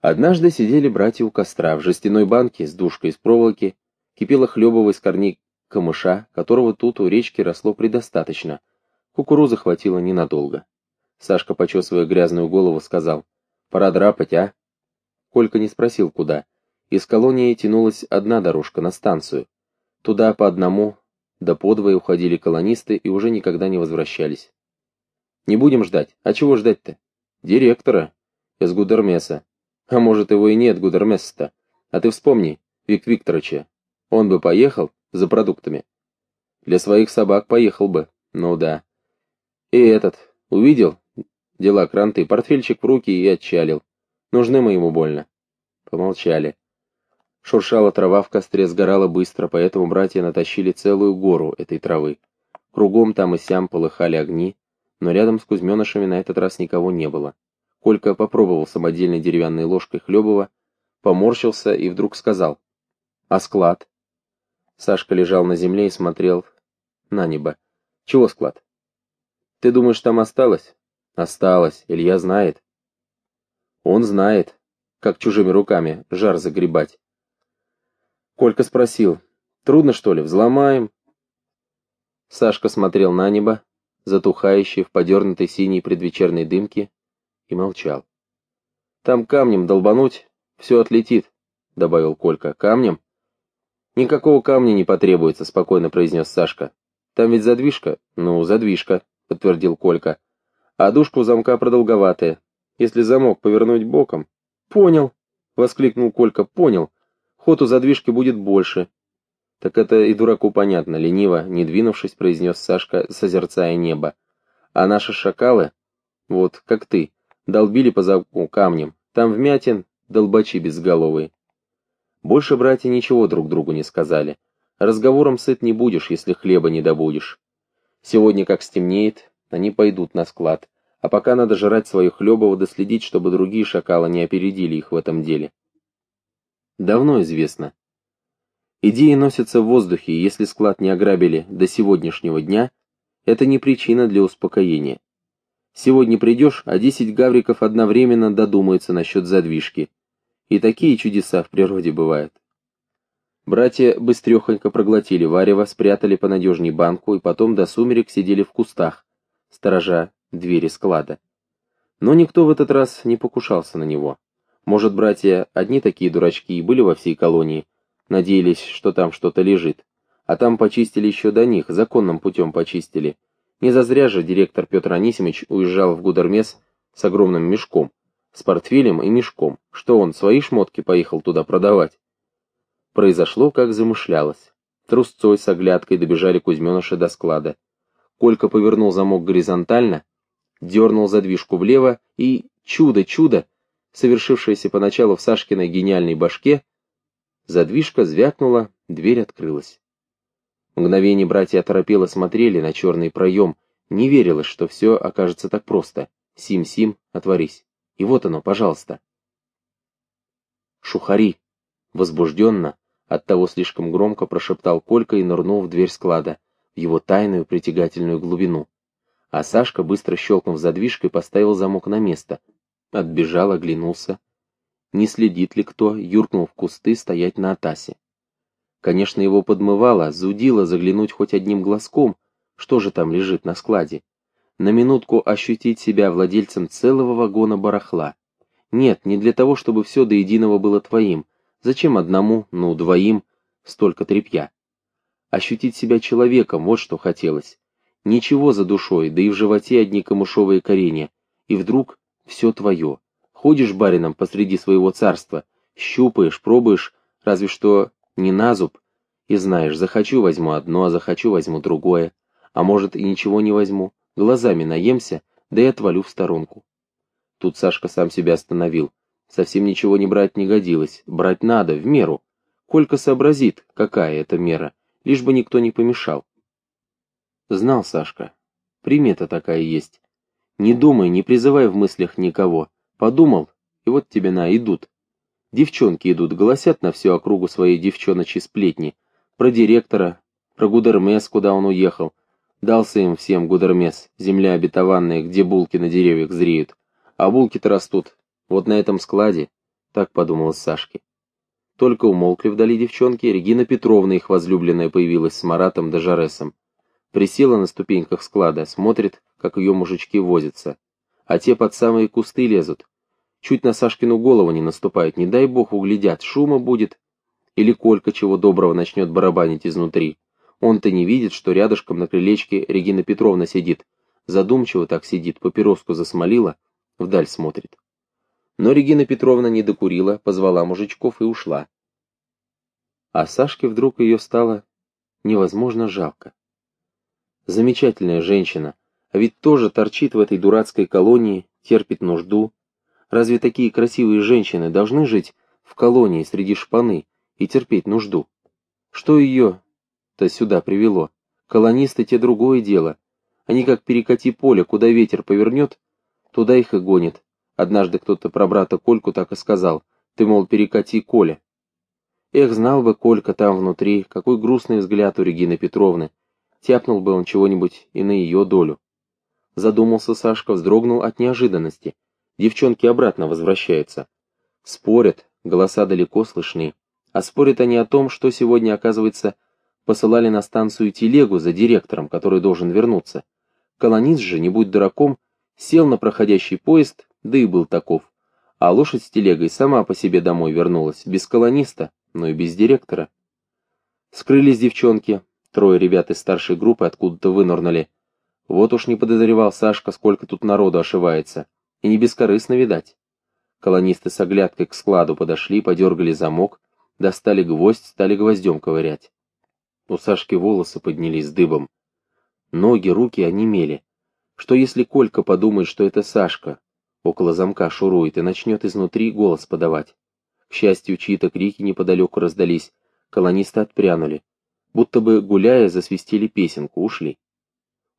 Однажды сидели братья у костра в жестяной банке с душкой из проволоки, кипела хлебово из корней камыша, которого тут у речки росло предостаточно. Кукурузы хватило ненадолго. Сашка, почесывая грязную голову, сказал, «Пора драпать, а?» Колька не спросил, куда. Из колонии тянулась одна дорожка на станцию. Туда по одному, да подвое уходили колонисты и уже никогда не возвращались. «Не будем ждать. А чего ждать-то?» «Директора. Из Гудермеса. А может, его и нет, Гудермеса-то. А ты вспомни, Вик Викторовича. Он бы поехал за продуктами. Для своих собак поехал бы. Ну да. И этот, увидел? Дела кранты, портфельчик в руки и отчалил. Нужны мы ему больно. Помолчали. Шуршала трава в костре, сгорала быстро, поэтому братья натащили целую гору этой травы. Кругом там и сям полыхали огни, но рядом с Кузьменышами на этот раз никого не было. Колька попробовал самодельной деревянной ложкой Хлебова, поморщился и вдруг сказал. «А склад?» Сашка лежал на земле и смотрел на небо. «Чего склад?» «Ты думаешь, там осталось?» «Осталось. Илья знает». «Он знает, как чужими руками жар загребать». Колька спросил. «Трудно, что ли? Взломаем?» Сашка смотрел на небо, затухающее в подернутой синей предвечерной дымке, и молчал. «Там камнем долбануть, все отлетит», — добавил Колька. «Камнем?» «Никакого камня не потребуется», — спокойно произнес Сашка. «Там ведь задвижка?» «Ну, задвижка», — подтвердил Колька. «А дужка у замка продолговатая. Если замок повернуть боком...» «Понял», — воскликнул Колька. «Понял. Ход у задвижки будет больше». «Так это и дураку понятно», — лениво, не двинувшись, произнес Сашка, созерцая небо. «А наши шакалы, вот, как ты, долбили по замку камнем. Там вмятин, долбачи безголовые. Больше братья ничего друг другу не сказали. Разговором сыт не будешь, если хлеба не добудешь. Сегодня, как стемнеет, они пойдут на склад, а пока надо жрать свое хлебово да следить, чтобы другие шакалы не опередили их в этом деле. Давно известно. Идеи носятся в воздухе, и если склад не ограбили до сегодняшнего дня, это не причина для успокоения. Сегодня придешь, а десять гавриков одновременно додумаются насчет задвижки. И такие чудеса в природе бывают. Братья быстрехонько проглотили варево, спрятали понадежней банку и потом до сумерек сидели в кустах, сторожа двери склада. Но никто в этот раз не покушался на него. Может, братья одни такие дурачки и были во всей колонии, надеялись, что там что-то лежит. А там почистили еще до них, законным путем почистили, не зазря же директор Петр Анисимович уезжал в Гудермес с огромным мешком, с портфелем и мешком, что он свои шмотки поехал туда продавать. Произошло, как замышлялось. Трусцой с оглядкой добежали Кузьменыши до склада. Колька повернул замок горизонтально, дернул задвижку влево и, чудо-чудо, совершившееся поначалу в Сашкиной гениальной башке, задвижка звякнула, дверь открылась. Мгновение братья оторопело смотрели на черный проем, не верилось, что все окажется так просто. Сим-сим, отворись. И вот оно, пожалуйста. Шухари! Возбужденно, оттого слишком громко прошептал Колька и нырнул в дверь склада, в его тайную притягательную глубину. А Сашка, быстро щелкнув задвижкой, поставил замок на место. Отбежал, оглянулся. Не следит ли кто, юркнул в кусты стоять на Атасе. Конечно, его подмывало, зудило заглянуть хоть одним глазком, что же там лежит на складе. На минутку ощутить себя владельцем целого вагона барахла. Нет, не для того, чтобы все до единого было твоим. Зачем одному, ну, двоим, столько тряпья? Ощутить себя человеком, вот что хотелось. Ничего за душой, да и в животе одни камышовые коренья. И вдруг все твое. Ходишь барином посреди своего царства, щупаешь, пробуешь, разве что не на зуб, и знаешь, захочу возьму одно, а захочу возьму другое, а может и ничего не возьму, глазами наемся, да и отвалю в сторонку. Тут Сашка сам себя остановил. Совсем ничего не брать не годилось, брать надо, в меру. Колька сообразит, какая это мера, лишь бы никто не помешал. Знал Сашка, примета такая есть. Не думай, не призывай в мыслях никого. Подумал, и вот тебе на, идут. Девчонки идут, голосят на всю округу своей девчоночьи сплетни. Про директора, про Гудермес, куда он уехал. Дался им всем Гудермес, земля обетованная, где булки на деревьях зреют. А булки-то растут вот на этом складе. так подумала Сашке. Только умолкли вдали девчонки, Регина Петровна, их возлюбленная, появилась с Маратом да Жаресом. Присела на ступеньках склада, смотрит, как ее мужички возятся. А те под самые кусты лезут. Чуть на Сашкину голову не наступают, не дай бог углядят, шума будет. Или Колька чего доброго начнет барабанить изнутри. Он-то не видит, что рядышком на крылечке Регина Петровна сидит. Задумчиво так сидит, папироску засмолила, вдаль смотрит. Но Регина Петровна не докурила, позвала мужичков и ушла. А Сашке вдруг ее стало невозможно жалко. Замечательная женщина, а ведь тоже торчит в этой дурацкой колонии, терпит нужду. Разве такие красивые женщины должны жить в колонии среди шпаны и терпеть нужду? Что ее-то сюда привело? Колонисты те другое дело. Они как перекати поле, куда ветер повернет, туда их и гонит. Однажды кто-то про брата Кольку так и сказал. Ты, мол, перекати Коля. Эх, знал бы Колька там внутри, какой грустный взгляд у Регины Петровны, Тяпнул бы он чего-нибудь и на ее долю. Задумался Сашка, вздрогнул от неожиданности. Девчонки обратно возвращаются. Спорят, голоса далеко слышны. А спорят они о том, что сегодня, оказывается, посылали на станцию телегу за директором, который должен вернуться. Колонист же, не будь дураком, сел на проходящий поезд, да и был таков. А лошадь с телегой сама по себе домой вернулась, без колониста, но и без директора. Скрылись девчонки, Трое ребят из старшей группы откуда-то вынырнули. Вот уж не подозревал Сашка, сколько тут народу ошивается. И не бескорыстно, видать. Колонисты с оглядкой к складу подошли, подергали замок, достали гвоздь, стали гвоздем ковырять. У Сашки волосы поднялись дыбом. Ноги, руки онемели. Что если Колька подумает, что это Сашка? Около замка шурует и начнет изнутри голос подавать. К счастью, чьи-то крики неподалеку раздались. Колонисты отпрянули будто бы, гуляя, засвистели песенку, ушли.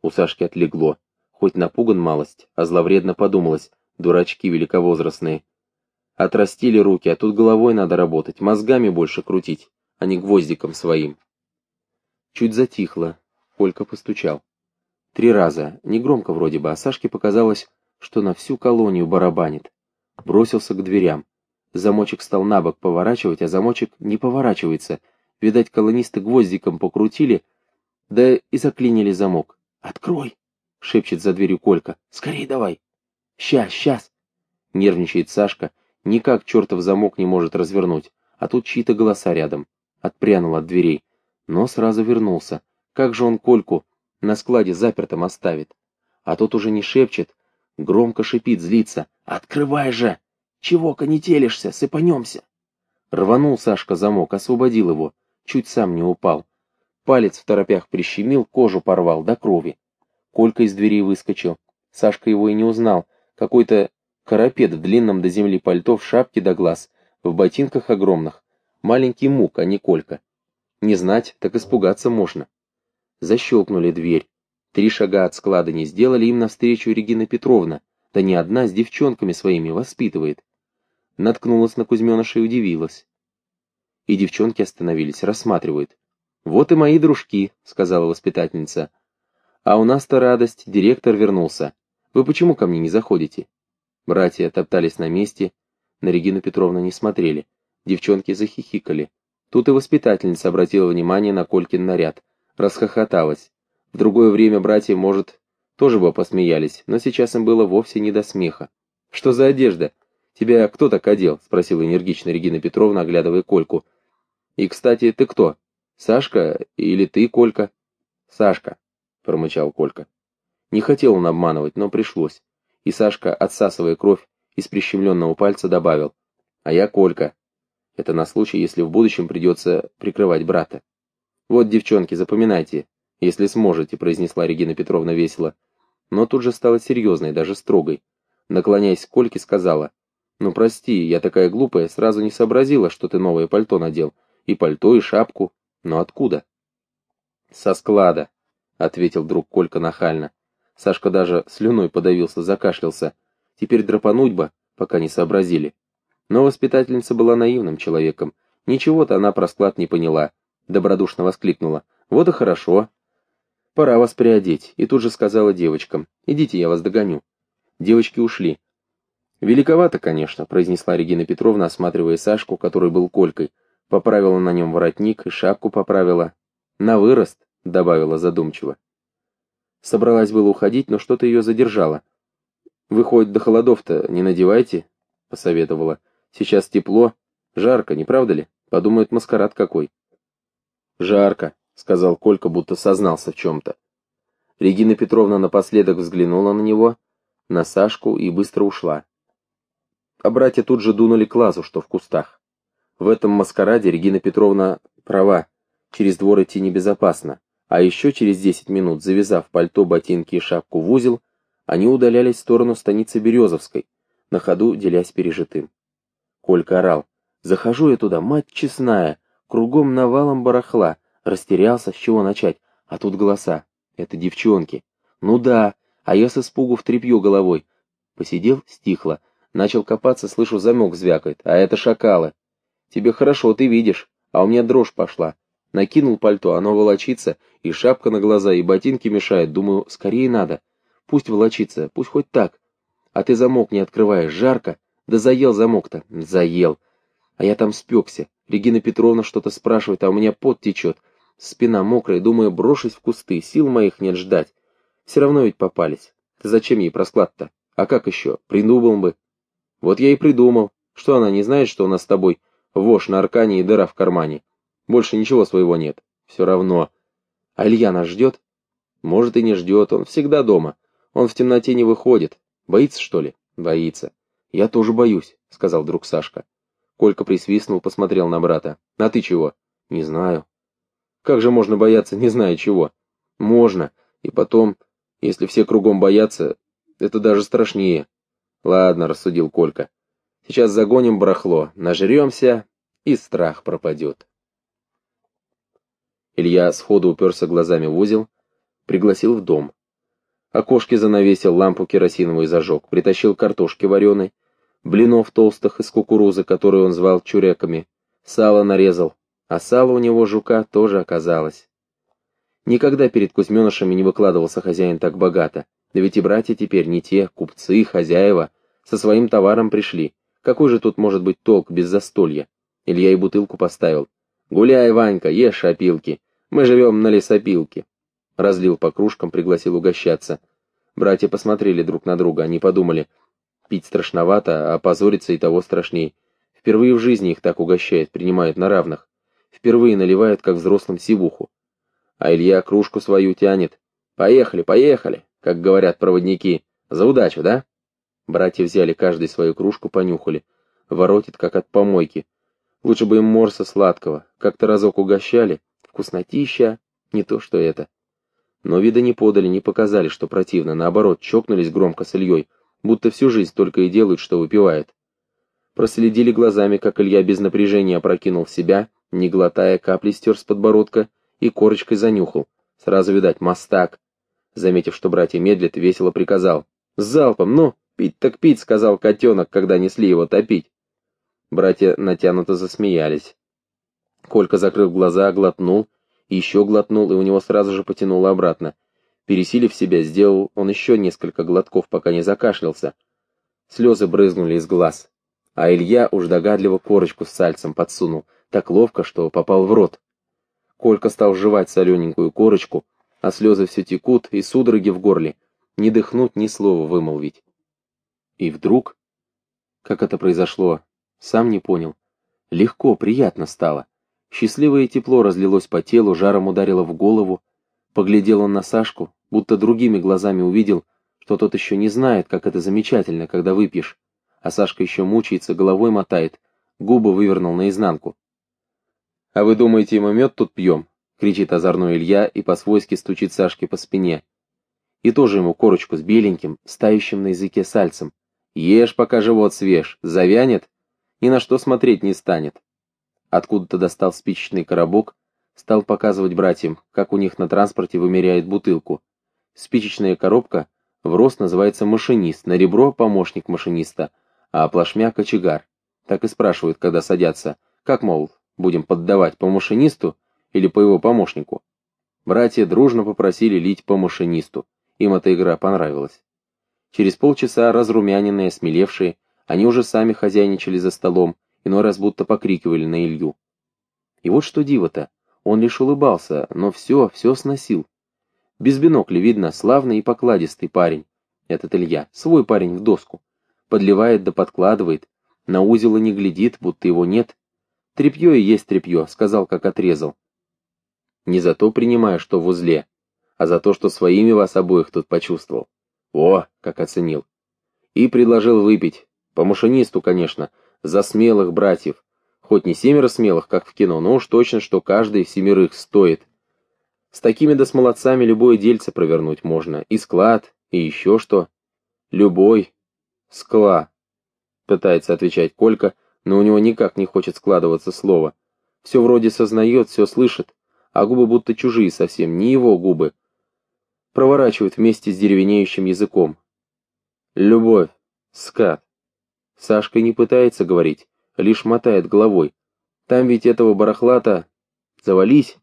У Сашки отлегло, хоть напуган малость, а зловредно подумалось, дурачки великовозрастные. Отрастили руки, а тут головой надо работать, мозгами больше крутить, а не гвоздиком своим. Чуть затихло, Колька постучал. Три раза, негромко вроде бы, а Сашке показалось, что на всю колонию барабанит. Бросился к дверям. Замочек стал на бок поворачивать, а замочек не поворачивается, Видать, колонисты гвоздиком покрутили, да и заклинили замок. «Открой!» — шепчет за дверью Колька. «Скорей давай!» «Сейчас, сейчас!» — нервничает Сашка. Никак чертов замок не может развернуть, а тут чьи-то голоса рядом. Отпрянул от дверей, но сразу вернулся. Как же он Кольку на складе запертым оставит? А тот уже не шепчет, громко шипит, злится. «Открывай же! Чего конетелишься? Сыпанемся!» Рванул Сашка замок, освободил его чуть сам не упал. Палец в торопях прищемил, кожу порвал до крови. Колька из дверей выскочил. Сашка его и не узнал. Какой-то карапет в длинном до земли пальто, в шапке до глаз, в ботинках огромных. Маленький мук, а не Колька. Не знать, так испугаться можно. Защелкнули дверь. Три шага от склада не сделали, им навстречу Регина Петровна. Да не одна, с девчонками своими воспитывает. Наткнулась на Кузьменыша и удивилась и девчонки остановились, рассматривают. «Вот и мои дружки», — сказала воспитательница. «А у нас-то радость, директор вернулся. Вы почему ко мне не заходите?» Братья топтались на месте, на Регину Петровну не смотрели. Девчонки захихикали. Тут и воспитательница обратила внимание на Колькин наряд. Расхохоталась. В другое время братья, может, тоже бы посмеялись, но сейчас им было вовсе не до смеха. «Что за одежда? Тебя кто так одел?» — спросила энергично Регина Петровна, оглядывая Кольку. И, кстати, ты кто? Сашка или ты, Колька? Сашка, промычал Колька. Не хотел он обманывать, но пришлось. И Сашка, отсасывая кровь из прищемленного пальца, добавил. А я Колька. Это на случай, если в будущем придется прикрывать брата. Вот, девчонки, запоминайте, если сможете, произнесла Регина Петровна весело. Но тут же стала серьезной, даже строгой. Наклоняясь к Кольке, сказала. «Ну прости, я такая глупая, сразу не сообразила, что ты новое пальто надел и пальто, и шапку. Но откуда? Со склада, ответил друг Колька нахально. Сашка даже слюной подавился, закашлялся. Теперь драпануть бы, пока не сообразили. Но воспитательница была наивным человеком. Ничего-то она про склад не поняла. Добродушно воскликнула. Вот и хорошо. Пора вас приодеть. И тут же сказала девочкам. Идите, я вас догоню. Девочки ушли. «Великовато, конечно», — произнесла Регина Петровна, осматривая Сашку, который был колькой. Поправила на нем воротник и шапку поправила. «На вырост», — добавила задумчиво. Собралась было уходить, но что-то ее задержало. «Вы до холодов-то не надевайте», — посоветовала. «Сейчас тепло, жарко, не правда ли? Подумают, маскарад какой». «Жарко», — сказал Колька, будто сознался в чем-то. Регина Петровна напоследок взглянула на него, на Сашку и быстро ушла. А братья тут же дунули к лазу, что в кустах. В этом маскараде Регина Петровна права, через двор идти небезопасно, а еще через десять минут, завязав пальто, ботинки и шапку в узел, они удалялись в сторону станицы Березовской, на ходу делясь пережитым. Колька орал. «Захожу я туда, мать честная, кругом навалом барахла, растерялся, с чего начать, а тут голоса. Это девчонки. Ну да, а я с испугу в тряпье головой. Посидел, стихло, Начал копаться, слышу, замок звякает, а это шакалы. Тебе хорошо, ты видишь, а у меня дрожь пошла. Накинул пальто, оно волочится, и шапка на глаза, и ботинки мешают. Думаю, скорее надо. Пусть волочится, пусть хоть так. А ты замок не открываешь, жарко. Да заел замок-то. Заел. А я там спекся. Регина Петровна что-то спрашивает, а у меня пот течет. Спина мокрая, думаю, брошусь в кусты, сил моих нет ждать. Все равно ведь попались. Ты зачем ей просклад-то? А как еще? Придумал бы. Вот я и придумал, что она не знает, что у нас с тобой вошь на аркане и дыра в кармане. Больше ничего своего нет. Все равно. А Илья нас ждет? Может и не ждет, он всегда дома. Он в темноте не выходит. Боится, что ли? Боится. Я тоже боюсь, сказал друг Сашка. Колька присвистнул, посмотрел на брата. А ты чего? Не знаю. Как же можно бояться, не зная чего? Можно. И потом, если все кругом боятся, это даже страшнее. «Ладно», — рассудил Колька. «Сейчас загоним барахло, нажремся, и страх пропадет». Илья сходу уперся глазами в узел, пригласил в дом. Окошки занавесил, лампу керосиновую зажег, притащил картошки вареной, блинов толстых из кукурузы, которые он звал чуреками, сало нарезал, а сало у него жука тоже оказалось. Никогда перед Кузьменышами не выкладывался хозяин так богато. Да ведь и братья теперь не те, купцы, хозяева, со своим товаром пришли. Какой же тут может быть толк без застолья? Илья и бутылку поставил. «Гуляй, Ванька, ешь опилки. Мы живем на лесопилке». Разлил по кружкам, пригласил угощаться. Братья посмотрели друг на друга, они подумали. Пить страшновато, а позориться и того страшней. Впервые в жизни их так угощают, принимают на равных. Впервые наливают, как взрослым, сивуху. А Илья кружку свою тянет. «Поехали, поехали!» как говорят проводники. За удачу, да? Братья взяли каждый свою кружку, понюхали. Воротит, как от помойки. Лучше бы им морса сладкого. Как-то разок угощали. Вкуснотища. Не то, что это. Но вида не подали, не показали, что противно. Наоборот, чокнулись громко с Ильей, будто всю жизнь только и делают, что выпивают. Проследили глазами, как Илья без напряжения опрокинул себя, не глотая капли стер с подбородка и корочкой занюхал. Сразу, видать, мастак. Заметив, что братья медлят, весело приказал. «С залпом, ну, пить так пить», — сказал котенок, когда несли его топить. Братья натянуто засмеялись. Колька закрыл глаза, глотнул, еще глотнул, и у него сразу же потянуло обратно. Пересилив себя, сделал он еще несколько глотков, пока не закашлялся. Слезы брызнули из глаз. А Илья уж догадливо корочку с сальцем подсунул, так ловко, что попал в рот. Колька стал жевать солененькую корочку, а слезы все текут, и судороги в горле, не дыхнуть, ни слова вымолвить. И вдруг, как это произошло, сам не понял, легко, приятно стало. Счастливое тепло разлилось по телу, жаром ударило в голову. Поглядел он на Сашку, будто другими глазами увидел, что тот еще не знает, как это замечательно, когда выпьешь. А Сашка еще мучается, головой мотает, губы вывернул наизнанку. «А вы думаете, мы мед тут пьем?» кричит озорной Илья и по-свойски стучит Сашке по спине. И тоже ему корочку с беленьким, стающим на языке сальцем. Ешь, пока живот свеж, завянет, ни на что смотреть не станет. Откуда-то достал спичечный коробок, стал показывать братьям, как у них на транспорте вымеряет бутылку. Спичечная коробка в рост называется машинист, на ребро помощник машиниста, а плашмя кочегар. Так и спрашивают, когда садятся, как, мол, будем поддавать по машинисту или по его помощнику. Братья дружно попросили лить по машинисту. Им эта игра понравилась. Через полчаса разрумяненные, смелевшие, Они уже сами хозяйничали за столом, иной раз будто покрикивали на Илью. И вот что диво-то, он лишь улыбался, но все, все сносил. Без бинокля видно, славный и покладистый парень. Этот Илья, свой парень в доску. Подливает да подкладывает, на узел и не глядит, будто его нет. Трепье и есть трепье, сказал, как отрезал. Не за то принимаю, что в узле, а за то, что своими вас обоих тут почувствовал. О, как оценил. И предложил выпить. По машинисту, конечно, за смелых братьев. Хоть не семеро смелых, как в кино, но уж точно, что каждый семерых стоит. С такими да с молодцами любое дельце провернуть можно. И склад, и еще что. Любой. Скла. Пытается отвечать Колька, но у него никак не хочет складываться слово. Все вроде сознает, все слышит, а губы будто чужие совсем, не его губы. Проворачивают вместе с деревенеющим языком. Любовь. Скат. Сашка не пытается говорить, лишь мотает головой. Там ведь этого барахлата... Завались,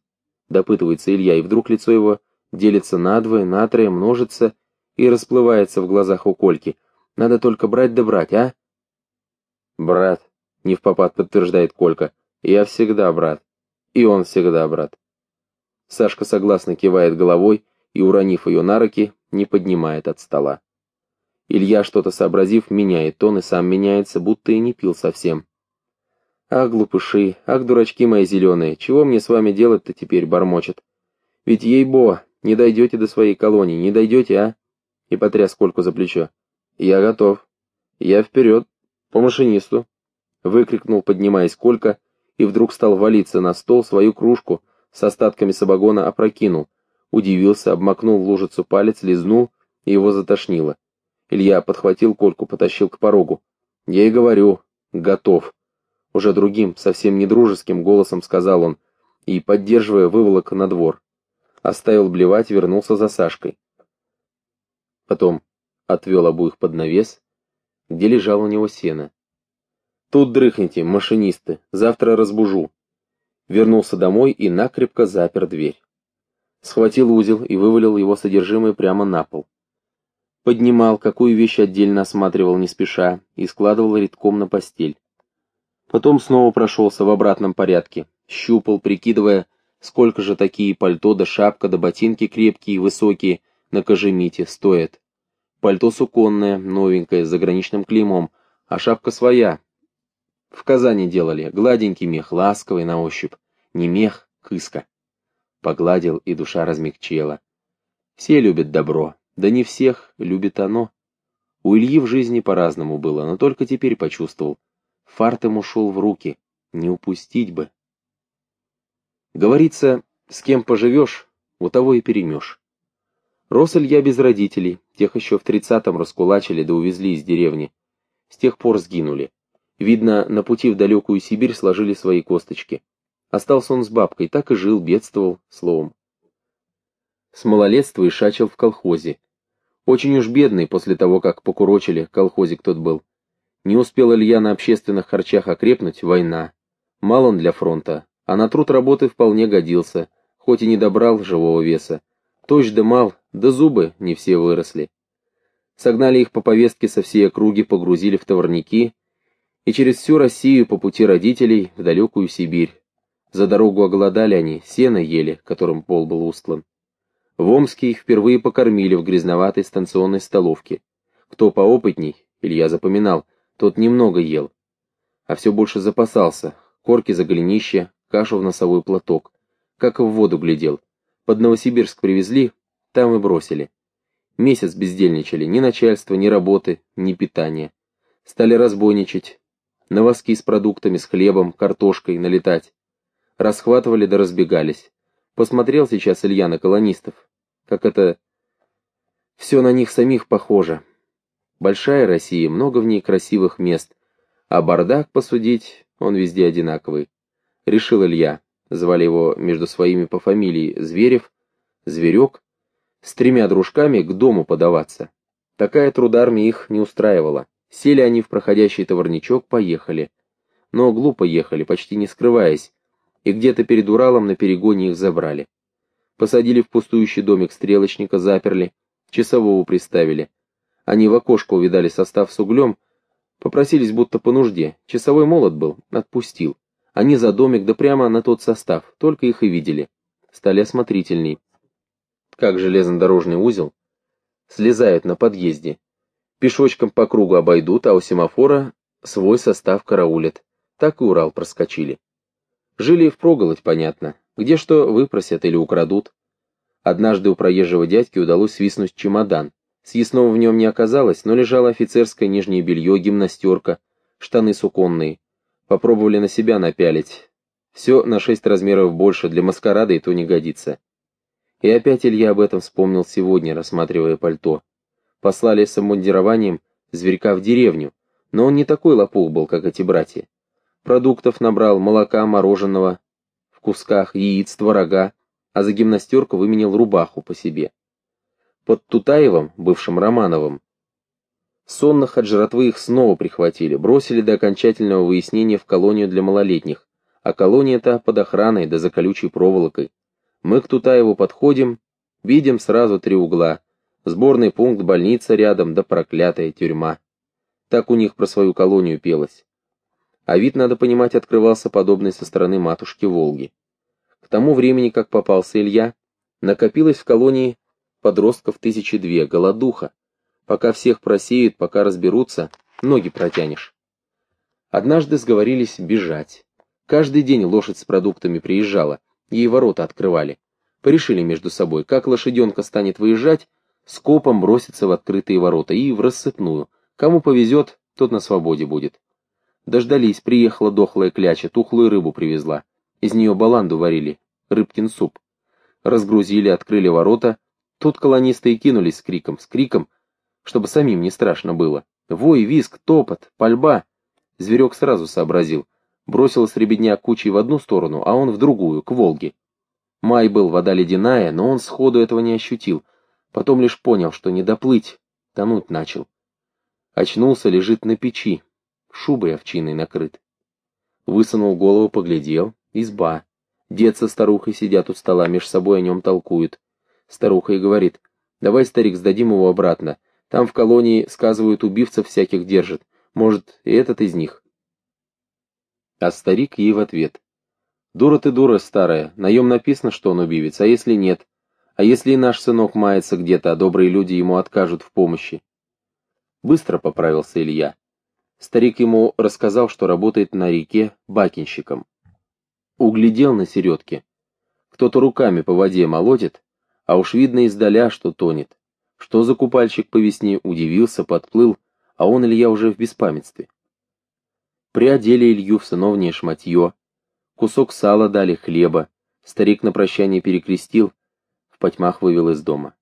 допытывается Илья, и вдруг лицо его делится надвое, натрое, множится и расплывается в глазах у Кольки. Надо только брать да брать, а? Брат, не в попад подтверждает Колька. Я всегда брат. И он всегда брат. Сашка согласно кивает головой и, уронив ее на руки, не поднимает от стола. Илья, что-то сообразив, меняет тон и сам меняется, будто и не пил совсем. «Ах, глупыши, ах, дурачки мои зеленые, чего мне с вами делать-то теперь?» — бормочет. «Ведь, ей-бо, не дойдете до своей колонии, не дойдете, а?» И потряс Кольку за плечо. «Я готов. Я вперед, по машинисту!» Выкрикнул, поднимаясь Колька, и вдруг стал валиться на стол свою кружку, с остатками сабагона опрокинул, удивился, обмакнул в лужицу палец, лизнул, и его затошнило. Илья подхватил Кольку, потащил к порогу. «Я и говорю, готов!» Уже другим, совсем недружеским голосом сказал он, и, поддерживая, выволок на двор. Оставил блевать, вернулся за Сашкой. Потом отвел обоих под навес, где лежал у него сено. «Тут дрыхните, машинисты, завтра разбужу». Вернулся домой и накрепко запер дверь. Схватил узел и вывалил его содержимое прямо на пол. Поднимал, какую вещь отдельно осматривал не спеша и складывал редком на постель. Потом снова прошелся в обратном порядке, щупал, прикидывая, сколько же такие пальто да шапка да ботинки крепкие и высокие на кожемите стоят. Пальто суконное, новенькое, с заграничным клеймом, а шапка своя. В Казани делали, гладенький мех, ласковый на ощупь. Не мех, кыска. Погладил, и душа размягчела. Все любят добро, да не всех любит оно. У Ильи в жизни по-разному было, но только теперь почувствовал, Фарт ему шел в руки, не упустить бы. Говорится, с кем поживешь, у того и перемешь. Рос Илья без родителей, тех еще в тридцатом раскулачили да увезли из деревни. С тех пор сгинули. Видно, на пути в далекую Сибирь сложили свои косточки. Остался он с бабкой, так и жил, бедствовал, словом. С малолетства и шачил в колхозе. Очень уж бедный после того, как покурочили, колхозик тот был. Не успел Илья на общественных харчах окрепнуть, война. Мал он для фронта, а на труд работы вполне годился, хоть и не добрал живого веса. Тощ да мал, да зубы не все выросли. Согнали их по повестке со всей округи, погрузили в товарники, и через всю Россию по пути родителей в далекую Сибирь. За дорогу оголодали они, сено ели, которым пол был устлан. В Омске их впервые покормили в грязноватой станционной столовке. Кто поопытней, Илья запоминал, тот немного ел, а все больше запасался, корки за голенище, кашу в носовой платок, как в воду глядел. Под Новосибирск привезли, там и бросили. Месяц бездельничали, ни начальства, ни работы, ни питания. Стали разбойничать, на воски с продуктами, с хлебом, картошкой налетать. Расхватывали да разбегались. Посмотрел сейчас Илья на колонистов, как это... Все на них самих похоже. Большая Россия, много в ней красивых мест, а бардак посудить, он везде одинаковый. Решил Илья, звали его между своими по фамилии Зверев, Зверек, с тремя дружками к дому подаваться. Такая трудармия их не устраивала. Сели они в проходящий товарничок, поехали. Но глупо ехали, почти не скрываясь, и где-то перед Уралом на перегоне их забрали. Посадили в пустующий домик стрелочника, заперли, часового приставили. Они в окошко увидали состав с углем, Попросились будто по нужде. Часовой молот был, отпустил. Они за домик, да прямо на тот состав, только их и видели. Стали осмотрительней. Как железнодорожный узел. Слезают на подъезде. Пешочком по кругу обойдут, а у семафора свой состав караулят. Так и Урал проскочили. Жили впроголодь, понятно. Где что выпросят или украдут. Однажды у проезжего дядьки удалось свистнуть чемодан. Съестного в нем не оказалось, но лежало офицерское нижнее белье, гимнастерка, штаны суконные. Попробовали на себя напялить. Все на шесть размеров больше, для маскарада и то не годится. И опять Илья об этом вспомнил сегодня, рассматривая пальто. Послали с обмундированием зверька в деревню, но он не такой лопух был, как эти братья. Продуктов набрал, молока, мороженого, в кусках, яиц, творога, а за гимнастерку выменил рубаху по себе. Под Тутаевым, бывшим Романовым, сонных от жратвы их снова прихватили, бросили до окончательного выяснения в колонию для малолетних, а колония-то под охраной да за колючей проволокой. Мы к Тутаеву подходим, видим сразу три угла, сборный пункт, больница рядом, да проклятая тюрьма. Так у них про свою колонию пелось а вид, надо понимать, открывался подобный со стороны матушки Волги. К тому времени, как попался Илья, накопилось в колонии подростков тысячи две, голодуха. Пока всех просеют, пока разберутся, ноги протянешь. Однажды сговорились бежать. Каждый день лошадь с продуктами приезжала, ей ворота открывали. Порешили между собой, как лошаденка станет выезжать, скопом бросится в открытые ворота и в рассыпную. Кому повезет, тот на свободе будет. Дождались, приехала дохлая кляча, тухлую рыбу привезла. Из нее баланду варили, рыбкин суп. Разгрузили, открыли ворота. Тут колонисты и кинулись с криком, с криком, чтобы самим не страшно было. Вой, виск, топот, пальба. Зверек сразу сообразил. Бросилась ребятня кучей в одну сторону, а он в другую, к Волге. Май был, вода ледяная, но он сходу этого не ощутил. Потом лишь понял, что не доплыть, тонуть начал. Очнулся, лежит на печи, шубой овчиной накрыт. Высунул голову, поглядел. Изба. Дед со старухой сидят у стола, меж собой о нем толкуют. Старуха и говорит, давай, старик, сдадим его обратно. Там в колонии, сказывают, убивцев всяких держат. Может, и этот из них. А старик ей в ответ. Дура ты, дура старая, наем написано, что он убивец, а если нет? А если и наш сынок мается где-то, а добрые люди ему откажут в помощи? Быстро поправился Илья. Старик ему рассказал, что работает на реке бакинщиком. Углядел на середке. Кто-то руками по воде молотит, а уж видно издаля, что тонет. Что за купальщик по весне, удивился, подплыл, а он, Илья, уже в беспамятстве. Приодели Илью в сыновнее шматье, кусок сала дали, хлеба, старик на прощание перекрестил, в потьмах вывел из дома.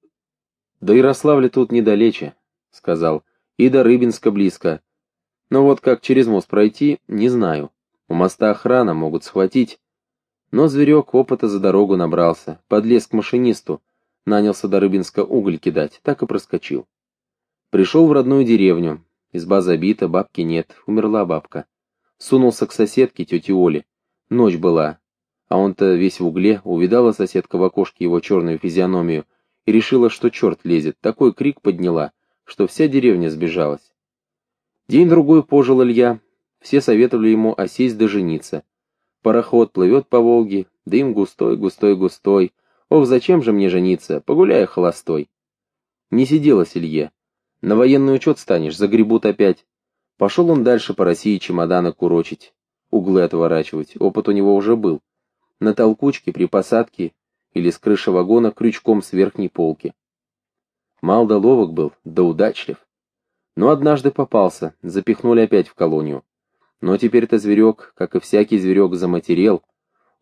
«До Ярославля тут недалече», — сказал, — «и до Рыбинска близко, но вот как через мост пройти, не знаю. У моста охрана, могут схватить. Но зверек опыта за дорогу набрался, подлез к машинисту, нанялся до Рыбинска уголь кидать, так и проскочил. Пришел в родную деревню, изба забита, бабки нет, умерла бабка. Сунулся к соседке, тете Оле. Ночь была, а он-то весь в угле, увидала соседка в окошке его черную физиономию и решила, что черт лезет, такой крик подняла, что вся деревня сбежалась. День-другой пожил Илья, все советовали ему осесть да жениться. Пароход плывет по Волге, дым густой, густой, густой. Ох, зачем же мне жениться, погуляя холостой. Не сиделось Илье. На военный учет станешь, загребут опять. Пошел он дальше по России чемоданы курочить, углы отворачивать, опыт у него уже был. На толкучке, при посадке или с крыши вагона крючком с верхней полки. Мал да ловок был, да удачлив. Но однажды попался, запихнули опять в колонию. Но теперь-то зверек, как и всякий зверек, заматерел.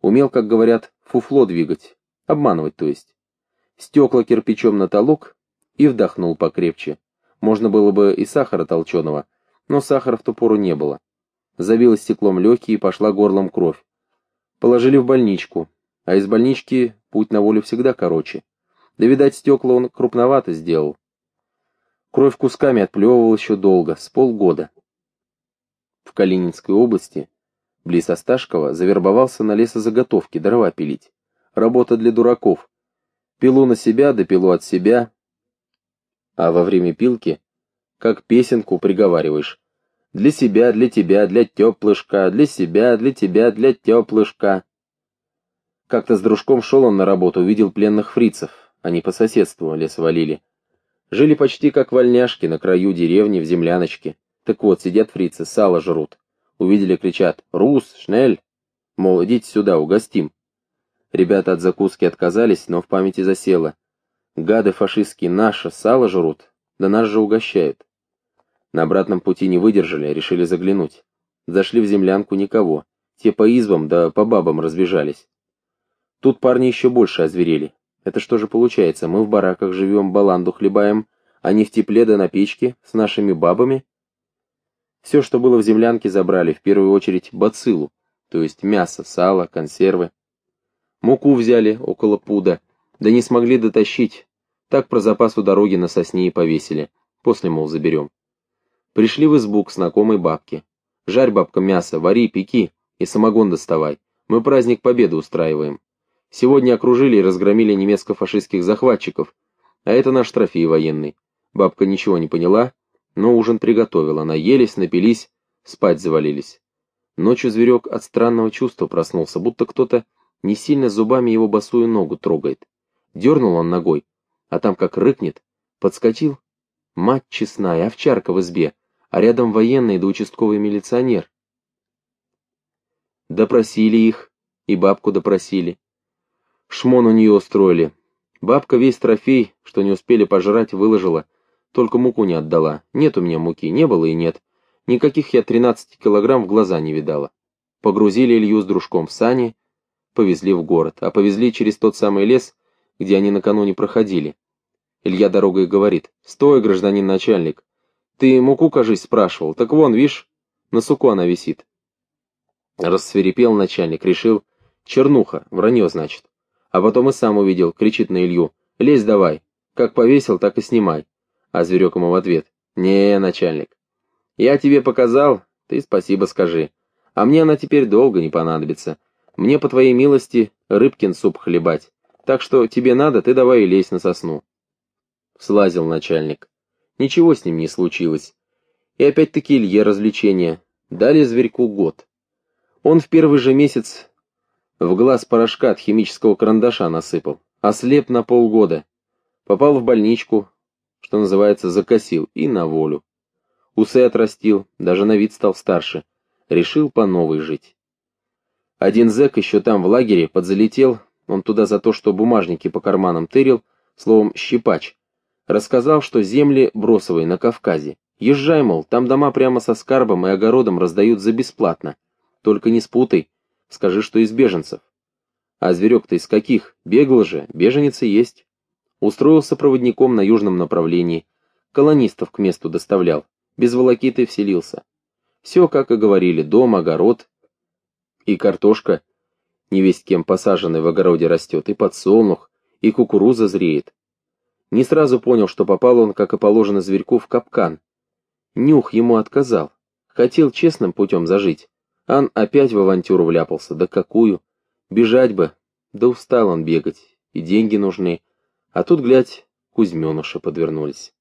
Умел, как говорят, фуфло двигать. Обманывать, то есть. Стекла кирпичом на толок и вдохнул покрепче. Можно было бы и сахара толченого, но сахара в ту пору не было. Завилось стеклом легкие и пошла горлом кровь. Положили в больничку, а из больнички путь на волю всегда короче. Да, видать, стекла он крупновато сделал. Кровь кусками отплевывал еще долго, с полгода. В Калининской области, близ Осташкова, завербовался на лесозаготовки, дрова пилить. Работа для дураков. Пилу на себя, да пилу от себя. А во время пилки, как песенку приговариваешь. Для себя, для тебя, для теплышка, для себя, для тебя, для теплышка. Как-то с дружком шел он на работу, увидел пленных фрицев. Они по соседству лес валили. Жили почти как вольняшки на краю деревни в земляночке. Так вот, сидят фрицы, сало жрут. Увидели, кричат «Рус, шнель!» Мол, идите сюда, угостим. Ребята от закуски отказались, но в памяти засело. Гады фашистские наше сало жрут, да нас же угощают. На обратном пути не выдержали, решили заглянуть. Зашли в землянку никого. Те по избам да по бабам разбежались. Тут парни еще больше озверели. Это что же получается, мы в бараках живем, баланду хлебаем, а не в тепле да на печке с нашими бабами? Все, что было в землянке, забрали, в первую очередь бациллу, то есть мясо, сало, консервы. Муку взяли, около пуда, да не смогли дотащить. Так про запас у дороги на сосне и повесили. После, мол, заберем. Пришли в избу к знакомой бабке. Жарь, бабка, мясо, вари, пеки и самогон доставай. Мы праздник Победы устраиваем. Сегодня окружили и разгромили немецко-фашистских захватчиков, а это наш трофей военный. Бабка ничего не поняла, но ужин приготовила, наелись, напились, спать завалились. Ночью зверек от странного чувства проснулся, будто кто-то не сильно зубами его босую ногу трогает. Дернул он ногой, а там как рыкнет, подскочил. Мать честная, овчарка в избе, а рядом военный да участковый милиционер. Допросили их, и бабку допросили. Шмон у нее устроили. Бабка весь трофей, что не успели пожрать, выложила, только муку не отдала. Нет у меня муки, не было и нет. Никаких я 13 килограмм в глаза не видала. Погрузили Илью с дружком в сани, повезли в город, а повезли через тот самый лес, где они накануне проходили. Илья дорогой говорит, «Стой, гражданин начальник, ты муку, кажись, спрашивал. Так вон, видишь, на суку она висит. Рассверепел начальник, решил, чернуха, вранье, значит. А потом и сам увидел, кричит на Илью, лезь давай. Как повесил, так и снимай. А зверек ему в ответ, не, начальник. Я тебе показал, ты спасибо скажи. А мне она теперь долго не понадобится. Мне, по твоей милости, рыбкин суп хлебать. Так что тебе надо, ты давай и лезь на сосну. Слазил начальник. Ничего с ним не случилось. И опять-таки Илье развлечение. Дали зверьку год. Он в первый же месяц в глаз порошка от химического карандаша насыпал. Ослеп на полгода. Попал в больничку, что называется, закосил, и на волю. Усы отрастил, даже на вид стал старше. Решил по новой жить. Один зэк еще там в лагере подзалетел, он туда за то, что бумажники по карманам тырил, словом, щипач, Рассказал, что земли бросовые на Кавказе. Езжай, мол, там дома прямо со скарбом и огородом раздают за бесплатно. Только не спутай, скажи, что из беженцев. А зверек-то из каких? Бегал же, беженец есть. Устроился проводником на южном направлении. Колонистов к месту доставлял. Без волокиты вселился. Все, как и говорили, дом, огород. И картошка, не весть кем посаженной в огороде растет, и подсолнух, и кукуруза зреет. Не сразу понял, что попал он, как и положено зверьку, в капкан. Нюх ему отказал. Хотел честным путем зажить. Ан опять в авантюру вляпался. Да какую? Бежать бы. Да устал он бегать. И деньги нужны. А тут, глядь, Кузьменуши подвернулись.